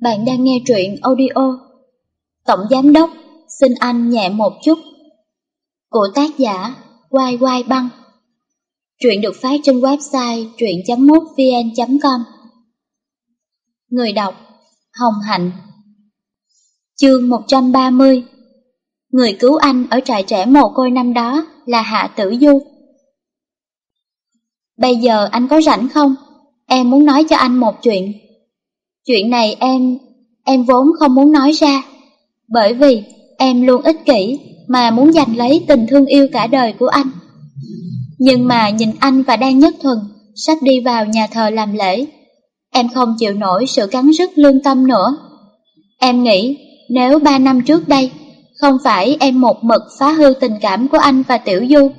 Bạn đang nghe truyện audio. Tổng Giám Đốc, Xin anh nhẹ một chút. Của tác giả, Quai Quai Băng. Truyện được phát trên website truyện.mútvn.com Người đọc, Hồng Hạnh. Chương 130 Người cứu anh ở trại trẻ mồ côi năm đó là Hạ Tử Du. Bây giờ anh có rảnh không? Em muốn nói cho anh một chuyện. Chuyện này em, em vốn không muốn nói ra, bởi vì em luôn ích kỷ mà muốn giành lấy tình thương yêu cả đời của anh. Nhưng mà nhìn anh và Đan Nhất Thuần sắp đi vào nhà thờ làm lễ, em không chịu nổi sự cắn rứt lương tâm nữa. Em nghĩ nếu ba năm trước đây không phải em một mực phá hư tình cảm của anh và Tiểu Du,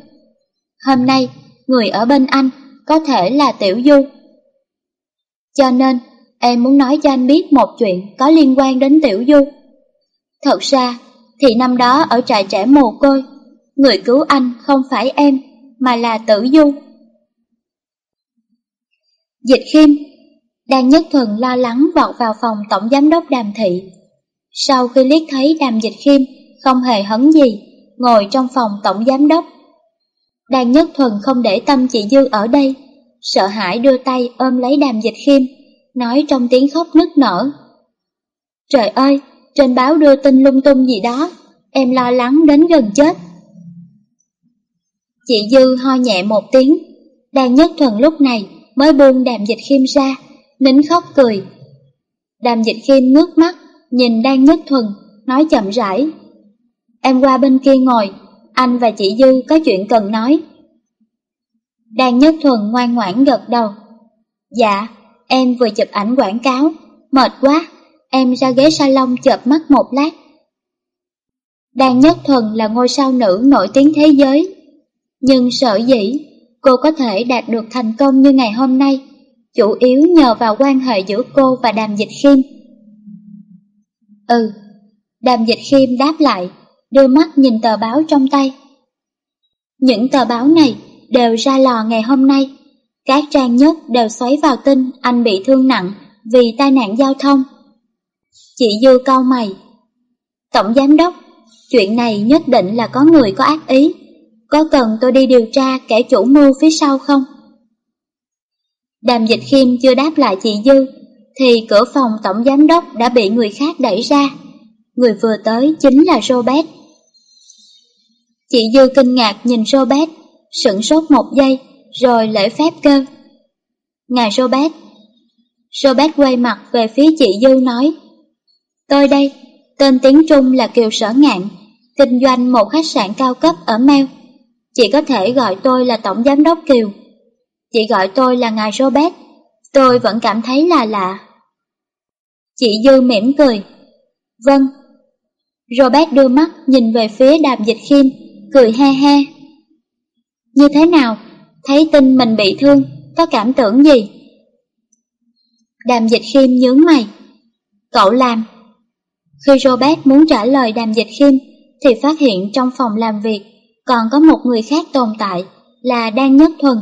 hôm nay người ở bên anh có thể là Tiểu Du. Cho nên, em muốn nói cho anh biết một chuyện có liên quan đến Tiểu Du. Thật ra, thì năm đó ở trại trẻ mồ côi, người cứu anh không phải em, mà là Tử Du. Dịch khiêm, đang nhất thuần lo lắng vọt vào phòng tổng giám đốc đàm thị. Sau khi liếc thấy đàm dịch khiêm không hề hấn gì, ngồi trong phòng tổng giám đốc. Đàn nhất thuần không để tâm chị Dư ở đây, sợ hãi đưa tay ôm lấy đàm dịch khiêm, nói trong tiếng khóc nức nở. Trời ơi, trên báo đưa tin lung tung gì đó, em lo lắng đến gần chết. Chị Dư ho nhẹ một tiếng, Đang nhất thuần lúc này mới buông đàm dịch khiêm ra, nín khóc cười. Đàm dịch khiêm ngước mắt, nhìn đang nhất thuần, nói chậm rãi. Em qua bên kia ngồi, anh và chị Dư có chuyện cần nói. Đan nhất thuần ngoan ngoãn gật đầu. Dạ, Em vừa chụp ảnh quảng cáo, mệt quá, em ra ghế salon chợp mắt một lát. Đan Nhất Thuần là ngôi sao nữ nổi tiếng thế giới, nhưng sợ dĩ cô có thể đạt được thành công như ngày hôm nay, chủ yếu nhờ vào quan hệ giữa cô và Đàm Dịch Khiêm. Ừ, Đàm Dịch Khiêm đáp lại, đưa mắt nhìn tờ báo trong tay. Những tờ báo này đều ra lò ngày hôm nay. Các trang nhất đều xoáy vào tin anh bị thương nặng vì tai nạn giao thông. Chị Dư cau mày. Tổng giám đốc, chuyện này nhất định là có người có ác ý. Có cần tôi đi điều tra kẻ chủ mưu phía sau không? Đàm dịch khiêm chưa đáp lại chị Dư, thì cửa phòng tổng giám đốc đã bị người khác đẩy ra. Người vừa tới chính là Robert. Chị Dư kinh ngạc nhìn Robert, sững sốt một giây, rồi lễ phép kêu. Ngài Robert. Robert quay mặt về phía chị Dư nói. Tôi đây, tên tiếng Trung là Kiều Sở Ngạn, kinh doanh một khách sạn cao cấp ở Mel. Chị có thể gọi tôi là Tổng Giám đốc Kiều. Chị gọi tôi là Ngài Robert, tôi vẫn cảm thấy là lạ. Chị Dư mỉm cười. Vâng. Robert đưa mắt nhìn về phía đàm dịch khiêm, cười he he. Như thế nào? Thấy tin mình bị thương, có cảm tưởng gì? Đàm dịch khiêm nhướng mày. Cậu làm. Khi Robert muốn trả lời đàm dịch khiêm, thì phát hiện trong phòng làm việc còn có một người khác tồn tại là Đan Nhất Thuần.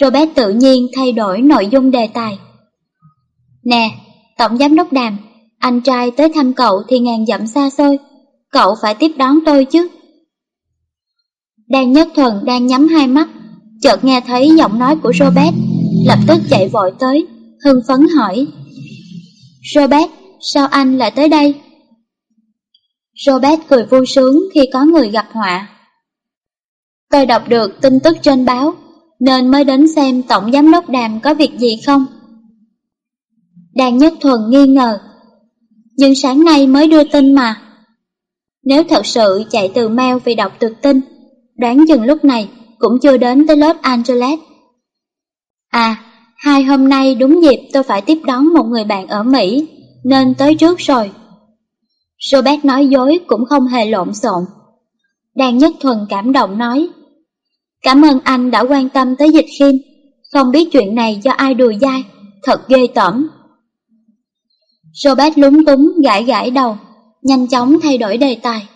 Robert tự nhiên thay đổi nội dung đề tài. Nè, Tổng Giám Đốc Đàm, anh trai tới thăm cậu thì ngàn dặm xa xôi, cậu phải tiếp đón tôi chứ. Đan Nhất Thuần đang nhắm hai mắt, chợt nghe thấy giọng nói của Robert, lập tức chạy vội tới, hưng phấn hỏi. Robert, sao anh lại tới đây? Robert cười vui sướng khi có người gặp họa. Tôi đọc được tin tức trên báo, nên mới đến xem Tổng Giám đốc Đàm có việc gì không. Đàn Nhất Thuần nghi ngờ, nhưng sáng nay mới đưa tin mà. Nếu thật sự chạy từ mail vì đọc được tin, đoán chừng lúc này cũng chưa đến tới Los Angeles. À, hai hôm nay đúng dịp tôi phải tiếp đón một người bạn ở Mỹ, nên tới trước rồi. Robert nói dối cũng không hề lộn xộn. đang Nhất Thuần cảm động nói, Cảm ơn anh đã quan tâm tới dịch khiêm, không biết chuyện này do ai đùa dai, thật ghê tởm. Robert lúng túng gãi gãi đầu, nhanh chóng thay đổi đề tài.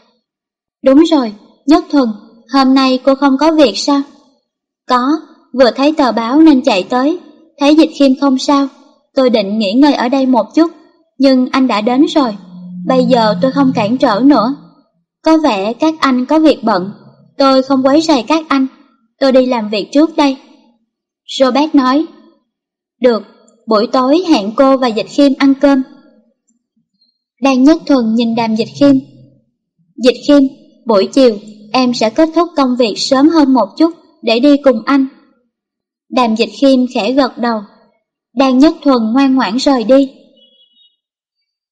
Đúng rồi, Nhất Thuần, Hôm nay cô không có việc sao? Có, vừa thấy tờ báo nên chạy tới, thấy dịch khiêm không sao, tôi định nghỉ ngơi ở đây một chút, nhưng anh đã đến rồi, bây giờ tôi không cản trở nữa. Có vẻ các anh có việc bận, tôi không quấy rầy các anh, tôi đi làm việc trước đây. Robert nói, được, buổi tối hẹn cô và Dịch Khiêm ăn cơm. Đang nhất thuần nhìn đàm Dịch Khiêm. Dịch Khiêm, buổi chiều em sẽ kết thúc công việc sớm hơn một chút để đi cùng anh. Đàm Dịch Khiêm khẽ gật đầu. Đang nhất thuần ngoan ngoãn rời đi.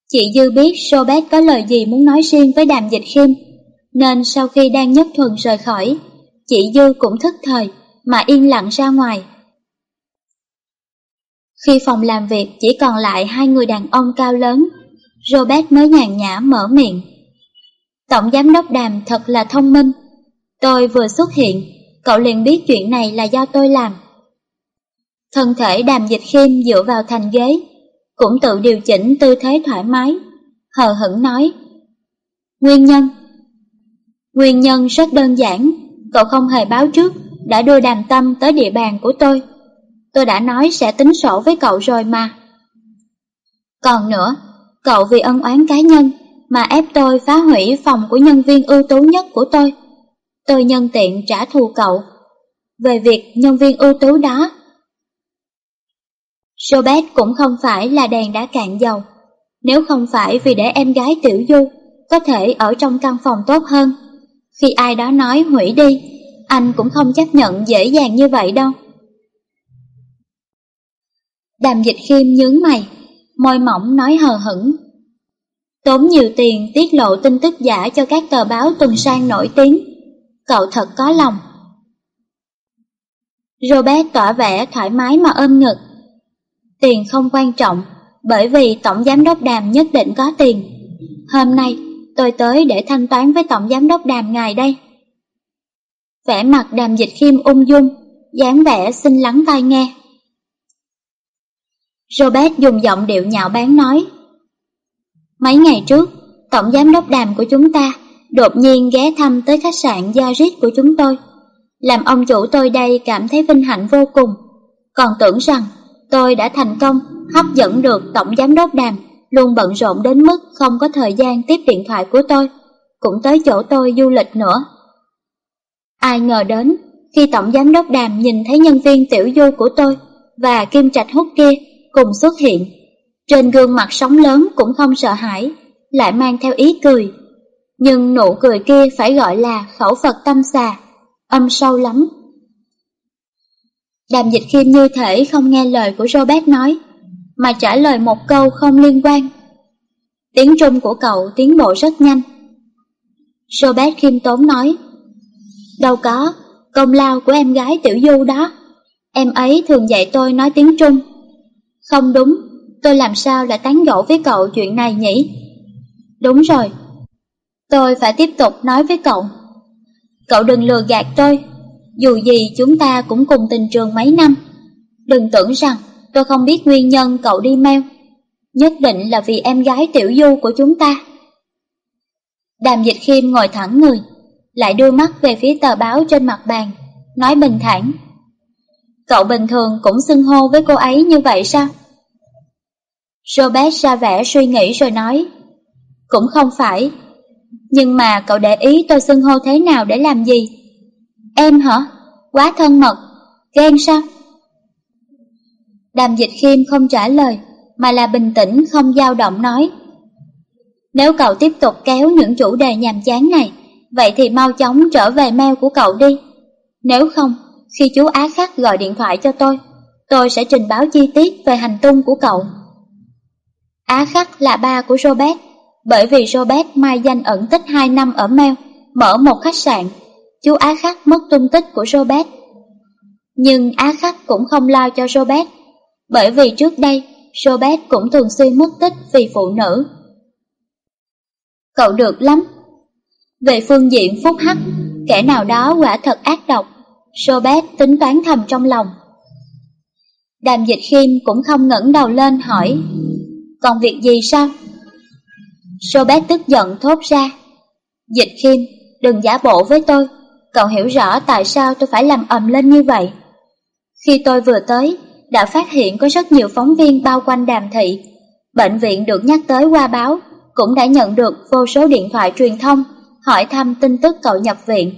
Chị Dư biết Robert có lời gì muốn nói riêng với Đàm Dịch Khiêm, nên sau khi Đang Nhất Thuần rời khỏi, chị Dư cũng thức thời mà yên lặng ra ngoài. Khi phòng làm việc chỉ còn lại hai người đàn ông cao lớn, Robert mới nhàn nhã mở miệng. Tổng giám đốc đàm thật là thông minh. Tôi vừa xuất hiện, cậu liền biết chuyện này là do tôi làm. Thân thể đàm dịch khiêm dựa vào thành ghế, cũng tự điều chỉnh tư thế thoải mái, hờ hững nói. Nguyên nhân Nguyên nhân rất đơn giản, cậu không hề báo trước, đã đưa đàm tâm tới địa bàn của tôi. Tôi đã nói sẽ tính sổ với cậu rồi mà. Còn nữa, cậu vì ân oán cá nhân mà ép tôi phá hủy phòng của nhân viên ưu tú nhất của tôi. Tôi nhân tiện trả thù cậu. Về việc nhân viên ưu tú đó, Robert cũng không phải là đèn đã cạn dầu. Nếu không phải vì để em gái Tiểu Du có thể ở trong căn phòng tốt hơn, khi ai đó nói hủy đi, anh cũng không chấp nhận dễ dàng như vậy đâu. Đàm dịch khiêm nhướng mày, môi mỏng nói hờ hững. Tốn nhiều tiền tiết lộ tin tức giả cho các tờ báo tuần sang nổi tiếng. Cậu thật có lòng. Robert tỏ vẻ thoải mái mà ôm ngực. Tiền không quan trọng, bởi vì Tổng Giám đốc Đàm nhất định có tiền. Hôm nay, tôi tới để thanh toán với Tổng Giám đốc Đàm ngài đây. Vẻ mặt Đàm Dịch Khiêm ung dung, dáng vẻ xin lắng tai nghe. Robert dùng giọng điệu nhạo báng nói. Mấy ngày trước, tổng giám đốc đàm của chúng ta đột nhiên ghé thăm tới khách sạn Yaris của chúng tôi, làm ông chủ tôi đây cảm thấy vinh hạnh vô cùng, còn tưởng rằng tôi đã thành công hấp dẫn được tổng giám đốc đàm luôn bận rộn đến mức không có thời gian tiếp điện thoại của tôi, cũng tới chỗ tôi du lịch nữa. Ai ngờ đến, khi tổng giám đốc đàm nhìn thấy nhân viên tiểu du của tôi và Kim Trạch Hút kia cùng xuất hiện. Trên gương mặt sóng lớn cũng không sợ hãi, lại mang theo ý cười. Nhưng nụ cười kia phải gọi là khẩu Phật tâm xà, âm sâu lắm. Đàm dịch khiêm như thể không nghe lời của Robert nói, mà trả lời một câu không liên quan. Tiếng Trung của cậu tiến bộ rất nhanh. Robert khiêm tốn nói, Đâu có, công lao của em gái Tiểu Du đó. Em ấy thường dạy tôi nói tiếng Trung, không đúng, tôi làm sao lại tán gẫu với cậu chuyện này nhỉ? Đúng rồi, tôi phải tiếp tục nói với cậu. Cậu đừng lừa gạt tôi, dù gì chúng ta cũng cùng tình trường mấy năm. Đừng tưởng rằng tôi không biết nguyên nhân cậu đi mail. Nhất định là vì em gái tiểu du của chúng ta. Đàm dịch khiêm ngồi thẳng người, lại đưa mắt về phía tờ báo trên mặt bàn, nói bình thản. Cậu bình thường cũng xưng hô với cô ấy như vậy sao? Robert ra vẻ suy nghĩ rồi nói, cũng không phải, nhưng mà cậu để ý tôi xưng hô thế nào để làm gì? Em hả? Quá thân mật, ghen sao? Đàm dịch khiêm không trả lời, mà là bình tĩnh không dao động nói. Nếu cậu tiếp tục kéo những chủ đề nhàm chán này, vậy thì mau chóng trở về mail của cậu đi. Nếu không, khi chú Á Khắc gọi điện thoại cho tôi, tôi sẽ trình báo chi tiết về hành tung của cậu. Á Khắc là ba của Robert, bởi vì Robert mai danh ẩn tích 2 năm ở Mel, mở một khách sạn. Chú Á Khắc mất tung tích của Robert. Nhưng Á Khắc cũng không lo cho Robert, bởi vì trước đây Robert cũng thường xuyên mất tích vì phụ nữ. Cậu được lắm. Về phương diện phúc hắc, kẻ nào đó quả thật ác độc, Robert tính toán thầm trong lòng. Đàm dịch khiêm cũng không ngẩng đầu lên hỏi còn việc gì sao? Robert tức giận thốt ra. Dịch khiêm, đừng giả bộ với tôi, cậu hiểu rõ tại sao tôi phải làm ầm lên như vậy. Khi tôi vừa tới, đã phát hiện có rất nhiều phóng viên bao quanh đàm thị. Bệnh viện được nhắc tới qua báo, cũng đã nhận được vô số điện thoại truyền thông hỏi thăm tin tức cậu nhập viện.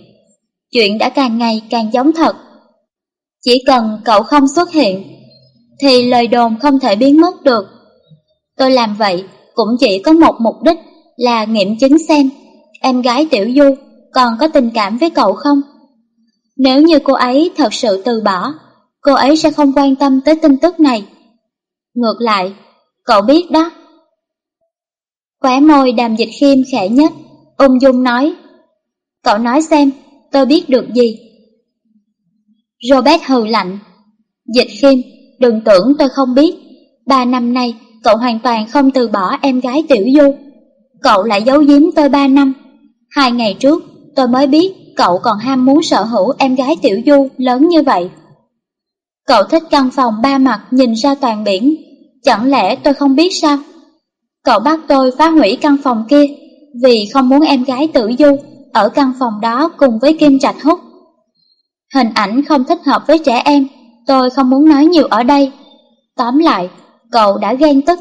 Chuyện đã càng ngày càng giống thật. Chỉ cần cậu không xuất hiện, thì lời đồn không thể biến mất được. Tôi làm vậy cũng chỉ có một mục đích là nghiệm chứng xem em gái Tiểu Du còn có tình cảm với cậu không. Nếu như cô ấy thật sự từ bỏ, cô ấy sẽ không quan tâm tới tin tức này. Ngược lại, cậu biết đó. Khóe môi đàm dịch khiêm khẽ nhất, ung dung nói. Cậu nói xem, tôi biết được gì. Robert hừ lạnh. Dịch khiêm, đừng tưởng tôi không biết. Ba năm nay, cậu hoàn toàn không từ bỏ em gái Tiểu Du. Cậu lại giấu giếm tôi ba năm. Hai ngày trước, tôi mới biết cậu còn ham muốn sở hữu em gái Tiểu Du lớn như vậy. Cậu thích căn phòng ba mặt nhìn ra toàn biển, chẳng lẽ tôi không biết sao? Cậu bắt tôi phá hủy căn phòng kia vì không muốn em gái Tử Du ở căn phòng đó cùng với Kim Trạch Hút. Hình ảnh không thích hợp với trẻ em, tôi không muốn nói nhiều ở đây. Tóm lại, cậu đã ghen tức.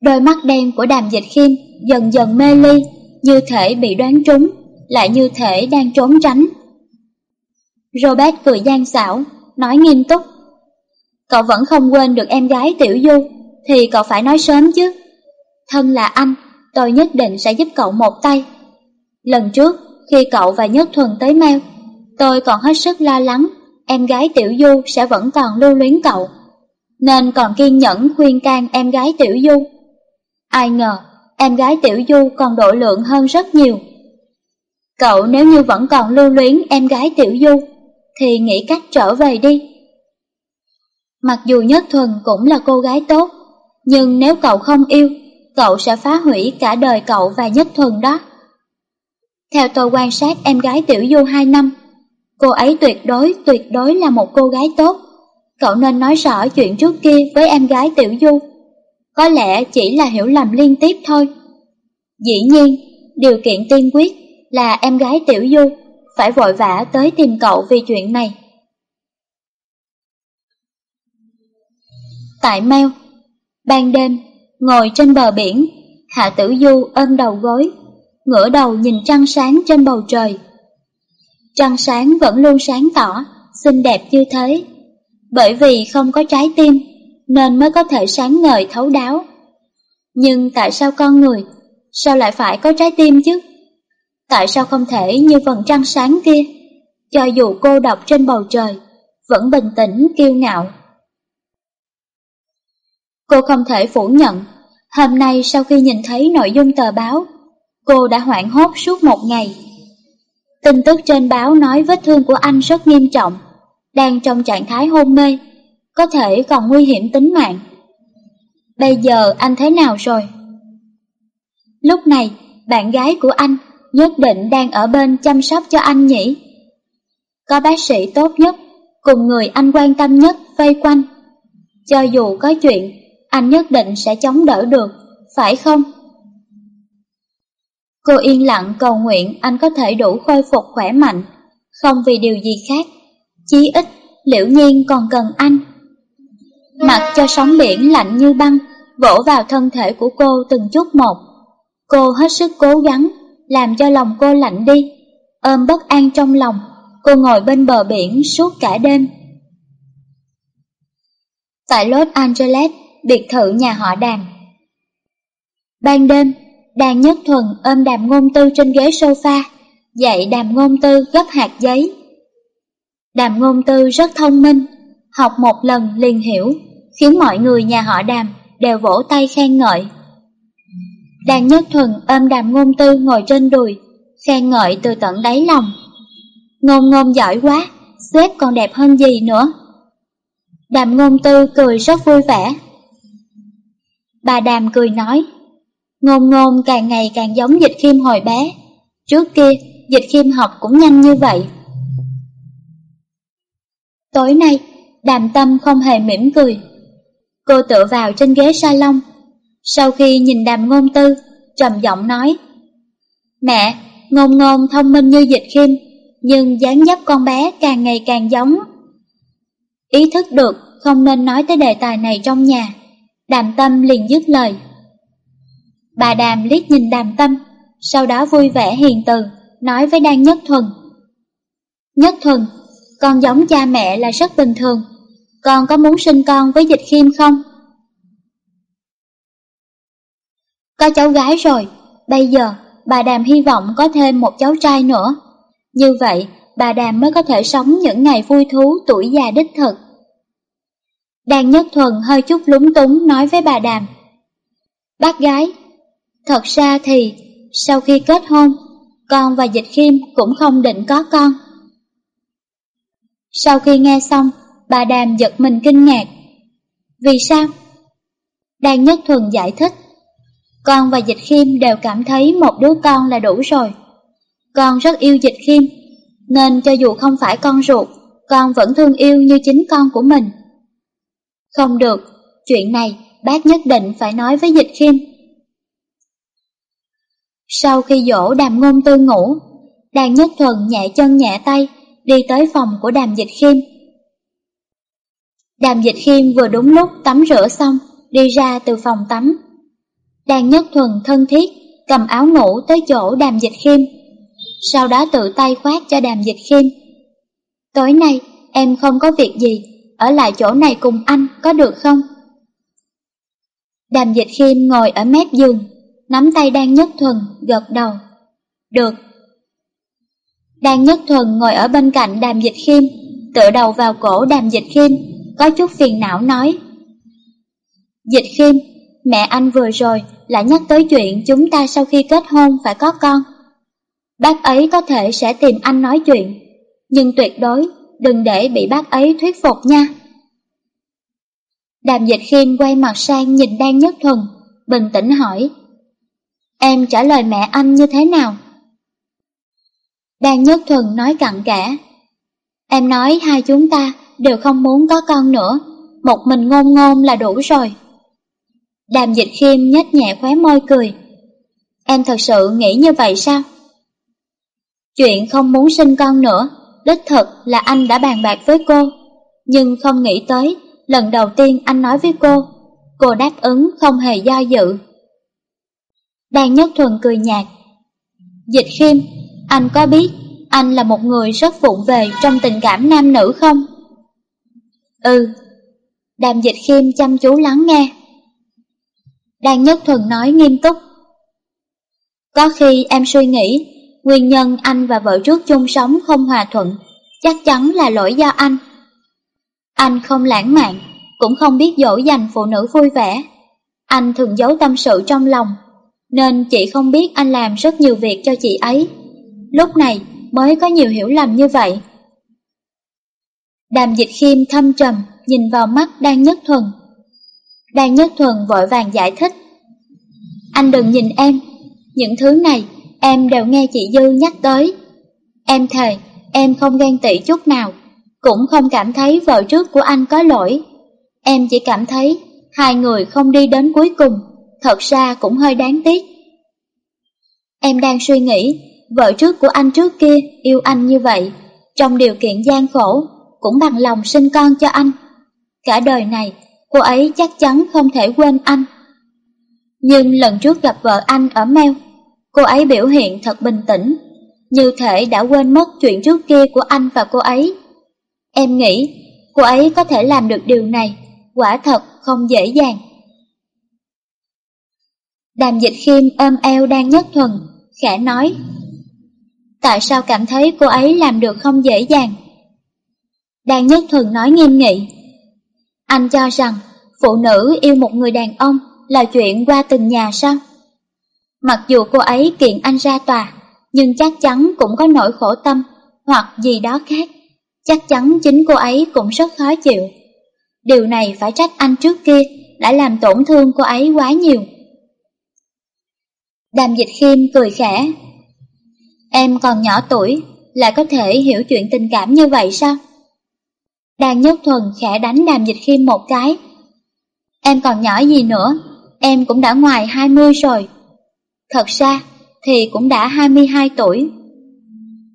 Đôi mắt đen của đàm dịch khiêm dần dần mê ly, như thể bị đoán trúng, lại như thể đang trốn tránh. Robert cười gian xảo, nói nghiêm túc. Cậu vẫn không quên được em gái Tiểu Du, thì cậu phải nói sớm chứ. Thân là anh, tôi nhất định sẽ giúp cậu một tay. Lần trước, khi cậu và Nhất Thuần tới meo tôi còn hết sức lo lắng em gái Tiểu Du sẽ vẫn còn lưu luyến cậu, nên còn kiên nhẫn khuyên can em gái Tiểu Du. Ai ngờ, em gái Tiểu Du còn độ lượng hơn rất nhiều. Cậu nếu như vẫn còn lưu luyến em gái Tiểu Du, thì nghĩ cách trở về đi. Mặc dù Nhất Thuần cũng là cô gái tốt, nhưng nếu cậu không yêu, cậu sẽ phá hủy cả đời cậu và Nhất Thuần đó. Theo tôi quan sát em gái Tiểu Du 2 năm, cô ấy tuyệt đối, tuyệt đối là một cô gái tốt. Cậu nên nói rõ chuyện trước kia với em gái Tiểu Du. Có lẽ chỉ là hiểu lầm liên tiếp thôi. Dĩ nhiên, điều kiện tiên quyết là em gái Tiểu Du phải vội vã tới tìm cậu vì chuyện này. Tại Mèo, ban đêm, ngồi trên bờ biển, Hạ Tử Du ôm đầu gối, ngửa đầu nhìn trăng sáng trên bầu trời. Trăng sáng vẫn luôn sáng tỏ, xinh đẹp như thế, bởi vì không có trái tim nên mới có thể sáng ngời thấu đáo. Nhưng tại sao con người, sao lại phải có trái tim chứ? Tại sao không thể như vầng trăng sáng kia, cho dù cô độc trên bầu trời, vẫn bình tĩnh kiêu ngạo. Cô không thể phủ nhận, hôm nay sau khi nhìn thấy nội dung tờ báo, cô đã hoảng hốt suốt một ngày. Tin tức trên báo nói vết thương của anh rất nghiêm trọng, đang trong trạng thái hôn mê, có thể còn nguy hiểm tính mạng. Bây giờ anh thế nào rồi? Lúc này, bạn gái của anh nhất định đang ở bên chăm sóc cho anh nhỉ? Có bác sĩ tốt nhất, cùng người anh quan tâm nhất vây quanh. Cho dù có chuyện, anh nhất định sẽ chống đỡ được, phải không? Cô yên lặng cầu nguyện anh có thể đủ khôi phục khỏe mạnh, không vì điều gì khác. Chí ít, liễu nhiên còn cần anh. Mặc cho sóng biển lạnh như băng, vỗ vào thân thể của cô từng chút một. Cô hết sức cố gắng, làm cho lòng cô lạnh đi. Ôm bất an trong lòng, cô ngồi bên bờ biển suốt cả đêm. Tại Los Angeles, biệt thự nhà họ đàm. Ban đêm, đàn nhất thuần ôm đàm ngôn tư trên ghế sofa, dạy đàm ngôn tư gấp hạt giấy. Đàm ngôn tư rất thông minh, học một lần liền hiểu, khiến mọi người nhà họ đàm đều vỗ tay khen ngợi. Đàn nhất thuần ôm đàm ngôn tư ngồi trên đùi, khen ngợi từ tận đáy lòng. Ngôn ngôn giỏi quá, xếp còn đẹp hơn gì nữa. Đàm ngôn tư cười rất vui vẻ. Bà đàm cười nói, ngôn ngôn càng ngày càng giống dịch khiêm hồi bé. Trước kia, dịch khiêm học cũng nhanh như vậy. Tối nay, đàm tâm không hề mỉm cười. Cô tựa vào trên ghế salon. Sau khi nhìn đàm ngôn tư, trầm giọng nói, Mẹ, ngôn ngôn thông minh như dịch khiêm, nhưng dáng dấp con bé càng ngày càng giống. Ý thức được không nên nói tới đề tài này trong nhà, Đàm tâm liền dứt lời. Bà đàm liếc nhìn đàm tâm, sau đó vui vẻ hiền từ, nói với Đan Nhất Thuần. Nhất Thuần, con giống cha mẹ là rất bình thường, con có muốn sinh con với dịch khiêm không? Có cháu gái rồi, bây giờ bà Đàm hy vọng có thêm một cháu trai nữa. Như vậy, bà Đàm mới có thể sống những ngày vui thú tuổi già đích thực. Đàn Nhất Thuần hơi chút lúng túng nói với bà Đàm. Bác gái, thật ra thì sau khi kết hôn, con và Dịch Khiêm cũng không định có con. Sau khi nghe xong, bà Đàm giật mình kinh ngạc. Vì sao? Đàn Nhất Thuần giải thích. Con và Dịch Khiêm đều cảm thấy một đứa con là đủ rồi. Con rất yêu Dịch Khiêm, nên cho dù không phải con ruột, con vẫn thương yêu như chính con của mình. Không được, chuyện này bác nhất định phải nói với Dịch Khiêm. Sau khi dỗ đàm ngôn tư ngủ, đàn nhất thuần nhẹ chân nhẹ tay đi tới phòng của đàm dịch khiêm. Đàm dịch khiêm vừa đúng lúc tắm rửa xong, đi ra từ phòng tắm. Đàn nhất thuần thân thiết, cầm áo ngủ tới chỗ đàm dịch khiêm, sau đó tự tay khoát cho đàm dịch khiêm. Tối nay, em không có việc gì, ở lại chỗ này cùng anh có được không? Đàm dịch khiêm ngồi ở mép giường, nắm tay Đan Nhất Thuần, gật đầu. Được. Đan Nhất Thuần ngồi ở bên cạnh Đàm Dịch Khiêm, tựa đầu vào cổ Đàm Dịch Khiêm, có chút phiền não nói. Dịch Khiêm, mẹ anh vừa rồi lại nhắc tới chuyện chúng ta sau khi kết hôn phải có con. Bác ấy có thể sẽ tìm anh nói chuyện, nhưng tuyệt đối đừng để bị bác ấy thuyết phục nha. Đàm Dịch Khiêm quay mặt sang nhìn Đan Nhất Thuần, bình tĩnh hỏi. Em trả lời mẹ anh như thế nào? Đan Nhất Thuần nói cặn kẽ. Em nói hai chúng ta đều không muốn có con nữa, một mình ngôn ngôn là đủ rồi. Đàm dịch khiêm nhếch nhẹ khóe môi cười. Em thật sự nghĩ như vậy sao? Chuyện không muốn sinh con nữa, đích thực là anh đã bàn bạc với cô, nhưng không nghĩ tới lần đầu tiên anh nói với cô, cô đáp ứng không hề do dự. Đan Nhất Thuần cười nhạt. Dịch khiêm, anh có biết anh là một người rất vụng về trong tình cảm nam nữ không? Ừ. Đàm dịch khiêm chăm chú lắng nghe. Đan Nhất Thuần nói nghiêm túc. Có khi em suy nghĩ, nguyên nhân anh và vợ trước chung sống không hòa thuận, chắc chắn là lỗi do anh. Anh không lãng mạn, cũng không biết dỗ dành phụ nữ vui vẻ. Anh thường giấu tâm sự trong lòng nên chị không biết anh làm rất nhiều việc cho chị ấy. Lúc này mới có nhiều hiểu lầm như vậy. Đàm dịch khiêm thâm trầm, nhìn vào mắt Đan Nhất Thuần. Đan Nhất Thuần vội vàng giải thích. Anh đừng nhìn em, những thứ này em đều nghe chị Dư nhắc tới. Em thề, em không ghen tị chút nào, cũng không cảm thấy vợ trước của anh có lỗi. Em chỉ cảm thấy hai người không đi đến cuối cùng thật ra cũng hơi đáng tiếc. Em đang suy nghĩ, vợ trước của anh trước kia yêu anh như vậy, trong điều kiện gian khổ, cũng bằng lòng sinh con cho anh. Cả đời này, cô ấy chắc chắn không thể quên anh. Nhưng lần trước gặp vợ anh ở Mel, cô ấy biểu hiện thật bình tĩnh, như thể đã quên mất chuyện trước kia của anh và cô ấy. Em nghĩ, cô ấy có thể làm được điều này, quả thật không dễ dàng. Đàm dịch khiêm ôm eo đang nhất thuần, khẽ nói. Tại sao cảm thấy cô ấy làm được không dễ dàng? Đan nhất thuần nói nghiêm nghị. Anh cho rằng phụ nữ yêu một người đàn ông là chuyện qua từng nhà sao? Mặc dù cô ấy kiện anh ra tòa, nhưng chắc chắn cũng có nỗi khổ tâm hoặc gì đó khác. Chắc chắn chính cô ấy cũng rất khó chịu. Điều này phải trách anh trước kia đã làm tổn thương cô ấy quá nhiều. Đàm dịch khiêm cười khẽ. Em còn nhỏ tuổi, lại có thể hiểu chuyện tình cảm như vậy sao? Đàn nhất thuần khẽ đánh đàm dịch khiêm một cái. Em còn nhỏ gì nữa, em cũng đã ngoài 20 rồi. Thật ra thì cũng đã 22 tuổi.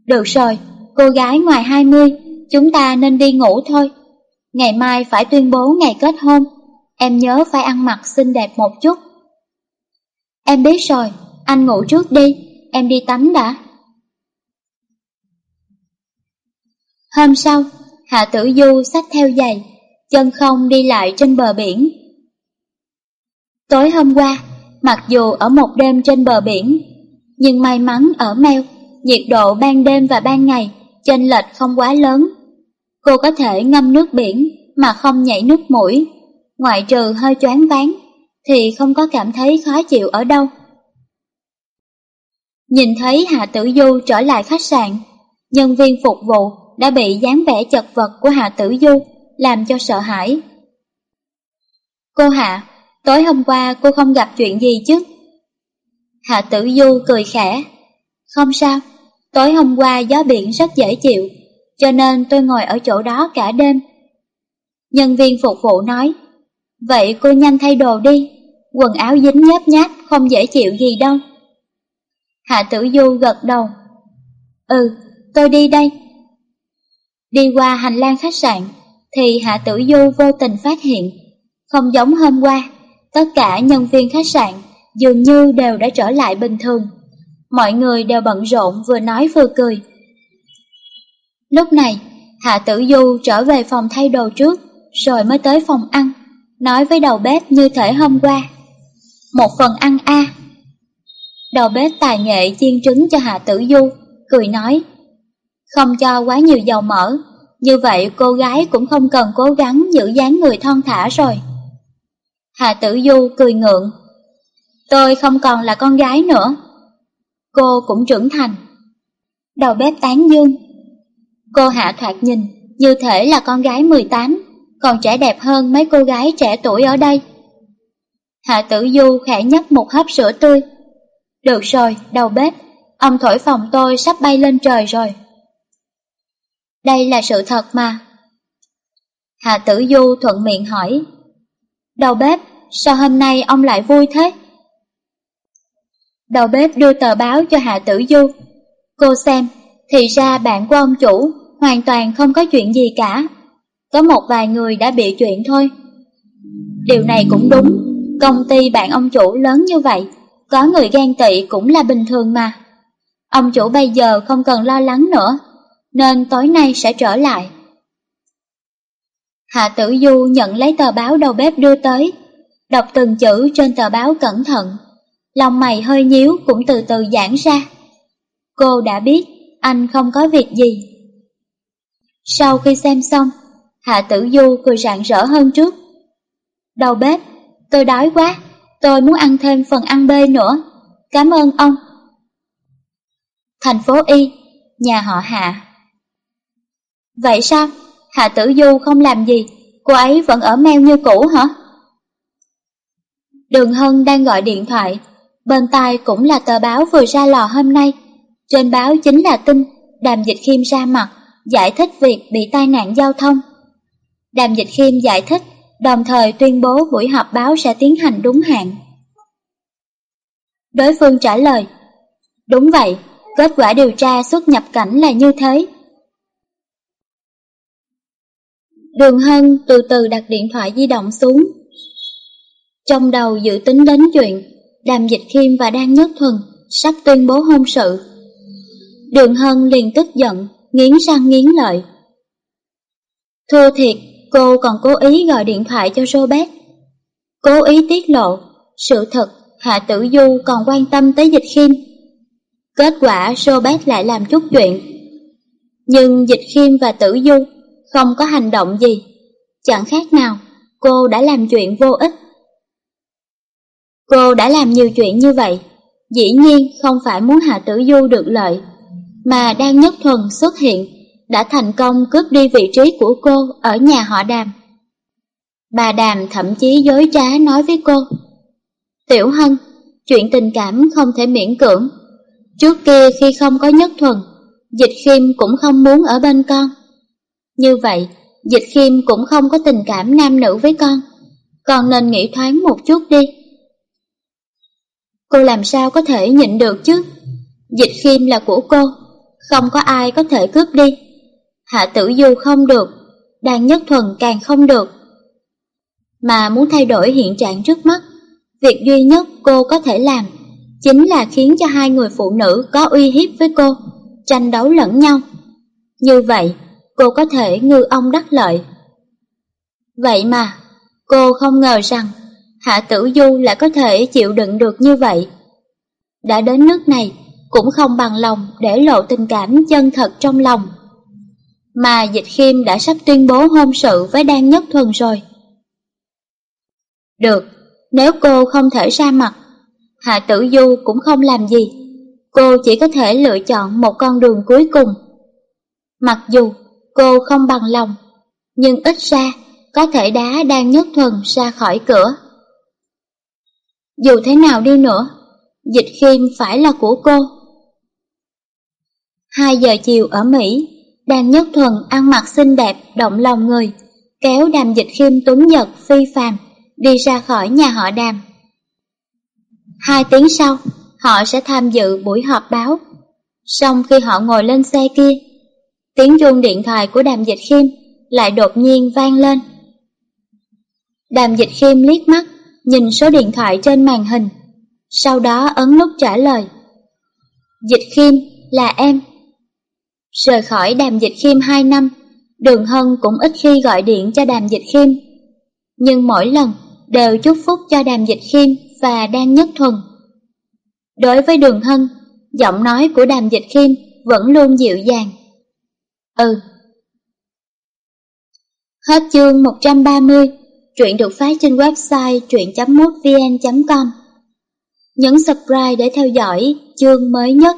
Được rồi, cô gái ngoài 20, chúng ta nên đi ngủ thôi. Ngày mai phải tuyên bố ngày kết hôn, em nhớ phải ăn mặc xinh đẹp một chút. Em biết rồi, anh ngủ trước đi, em đi tắm đã. Hôm sau, Hạ Tử Du xách theo giày, chân không đi lại trên bờ biển. Tối hôm qua, mặc dù ở một đêm trên bờ biển, nhưng may mắn ở Meo, nhiệt độ ban đêm và ban ngày chênh lệch không quá lớn. Cô có thể ngâm nước biển mà không nhảy nước mũi, ngoại trừ hơi choáng váng thì không có cảm thấy khó chịu ở đâu. Nhìn thấy Hạ Tử Du trở lại khách sạn, nhân viên phục vụ đã bị dáng vẻ chật vật của Hạ Tử Du làm cho sợ hãi. Cô Hạ, tối hôm qua cô không gặp chuyện gì chứ? Hạ Tử Du cười khẽ. Không sao, tối hôm qua gió biển rất dễ chịu, cho nên tôi ngồi ở chỗ đó cả đêm. Nhân viên phục vụ nói, vậy cô nhanh thay đồ đi, quần áo dính nhớp nháp không dễ chịu gì đâu. Hạ Tử Du gật đầu. Ừ, tôi đi đây. Đi qua hành lang khách sạn, thì Hạ Tử Du vô tình phát hiện, không giống hôm qua, tất cả nhân viên khách sạn dường như đều đã trở lại bình thường. Mọi người đều bận rộn vừa nói vừa cười. Lúc này, Hạ Tử Du trở về phòng thay đồ trước, rồi mới tới phòng ăn, nói với đầu bếp như thể hôm qua. Một phần ăn a. Đầu bếp tài nghệ chiên trứng cho Hạ Tử Du, cười nói. Không cho quá nhiều dầu mỡ, như vậy cô gái cũng không cần cố gắng giữ dáng người thon thả rồi. hà Tử Du cười ngượng. Tôi không còn là con gái nữa. Cô cũng trưởng thành. Đầu bếp tán dương. Cô Hạ thoạt nhìn như thể là con gái 18, còn trẻ đẹp hơn mấy cô gái trẻ tuổi ở đây. Hạ Tử Du khẽ nhấp một hớp sữa tươi. Được rồi, đầu bếp, ông thổi phòng tôi sắp bay lên trời rồi. Đây là sự thật mà. Hà Tử Du thuận miệng hỏi. Đầu bếp, sao hôm nay ông lại vui thế? Đầu bếp đưa tờ báo cho Hạ Tử Du. Cô xem, thì ra bạn của ông chủ hoàn toàn không có chuyện gì cả. Có một vài người đã bị chuyện thôi. Điều này cũng đúng, công ty bạn ông chủ lớn như vậy, có người ghen tị cũng là bình thường mà. Ông chủ bây giờ không cần lo lắng nữa, nên tối nay sẽ trở lại. Hạ Tử Du nhận lấy tờ báo đầu bếp đưa tới, đọc từng chữ trên tờ báo cẩn thận. Lòng mày hơi nhíu cũng từ từ giãn ra. Cô đã biết anh không có việc gì. Sau khi xem xong, Hạ Tử Du cười rạng rỡ hơn trước. Đầu bếp, tôi đói quá, tôi muốn ăn thêm phần ăn bê nữa. Cảm ơn ông. Thành phố Y, nhà họ Hạ. Vậy sao? Hạ Tử Du không làm gì, cô ấy vẫn ở meo như cũ hả? Đường Hân đang gọi điện thoại, bên tai cũng là tờ báo vừa ra lò hôm nay. Trên báo chính là tin Đàm Dịch Khiêm ra mặt, giải thích việc bị tai nạn giao thông. Đàm Dịch Khiêm giải thích, đồng thời tuyên bố buổi họp báo sẽ tiến hành đúng hạn. Đối phương trả lời, đúng vậy, kết quả điều tra xuất nhập cảnh là như thế. Đường Hân từ từ đặt điện thoại di động xuống. Trong đầu dự tính đến chuyện Đàm Dịch Khiêm và Đan Nhất Thuần sắp tuyên bố hôn sự. Đường Hân liền tức giận, nghiến răng nghiến lợi. Thua thiệt, cô còn cố ý gọi điện thoại cho Robert. Cố ý tiết lộ, sự thật Hạ Tử Du còn quan tâm tới Dịch Khiêm. Kết quả Robert lại làm chút chuyện. Nhưng Dịch Khiêm và Tử Du không có hành động gì. Chẳng khác nào, cô đã làm chuyện vô ích. Cô đã làm nhiều chuyện như vậy, dĩ nhiên không phải muốn Hạ Tử Du được lợi, mà đang nhất thuần xuất hiện, đã thành công cướp đi vị trí của cô ở nhà họ Đàm. Bà Đàm thậm chí dối trá nói với cô, Tiểu Hân, chuyện tình cảm không thể miễn cưỡng. Trước kia khi không có nhất thuần, Dịch Khiêm cũng không muốn ở bên con. Như vậy, Dịch Khiêm cũng không có tình cảm nam nữ với con, còn nên nghĩ thoáng một chút đi. Cô làm sao có thể nhịn được chứ? Dịch Khiêm là của cô, không có ai có thể cướp đi. Hạ Tử Du không được, Đàn Nhất Thuần càng không được. mà muốn thay đổi hiện trạng trước mắt. Việc duy nhất cô có thể làm chính là khiến cho hai người phụ nữ có uy hiếp với cô, tranh đấu lẫn nhau. Như vậy, cô có thể ngư ông đắc lợi. Vậy mà, cô không ngờ rằng Hạ Tử Du lại có thể chịu đựng được như vậy. Đã đến nước này, cũng không bằng lòng để lộ tình cảm chân thật trong lòng. Mà Dịch Khiêm đã sắp tuyên bố hôn sự với Đan Nhất Thuần rồi. Được, nếu cô không thể ra mặt, Hạ Tử Du cũng không làm gì. Cô chỉ có thể lựa chọn một con đường cuối cùng. Mặc dù cô không bằng lòng, nhưng ít ra có thể đá đang Nhất Thuần ra khỏi cửa. Dù thế nào đi nữa, Dịch Khiêm phải là của cô. hai giờ chiều ở Mỹ, đang Nhất Thuần ăn mặc xinh đẹp, động lòng người, kéo đàm dịch khiêm tuấn giật phi phàm, đi ra khỏi nhà họ đàm. Hai tiếng sau, họ sẽ tham dự buổi họp báo. Xong khi họ ngồi lên xe kia, tiếng chuông điện thoại của đàm dịch khiêm lại đột nhiên vang lên. Đàm dịch khiêm liếc mắt, nhìn số điện thoại trên màn hình, sau đó ấn nút trả lời. Dịch khiêm, là em. Rời khỏi đàm dịch khiêm 2 năm, Đường Hân cũng ít khi gọi điện cho đàm dịch khiêm. Nhưng mỗi lần đều chúc phúc cho đàm dịch khiêm và Đan Nhất Thuần. Đối với Đường Hân, giọng nói của đàm dịch khiêm vẫn luôn dịu dàng. Ừ. Hết chương 130, truyện được phát trên website truyện.mútvn.com. Nhấn subscribe để theo dõi chương mới nhất.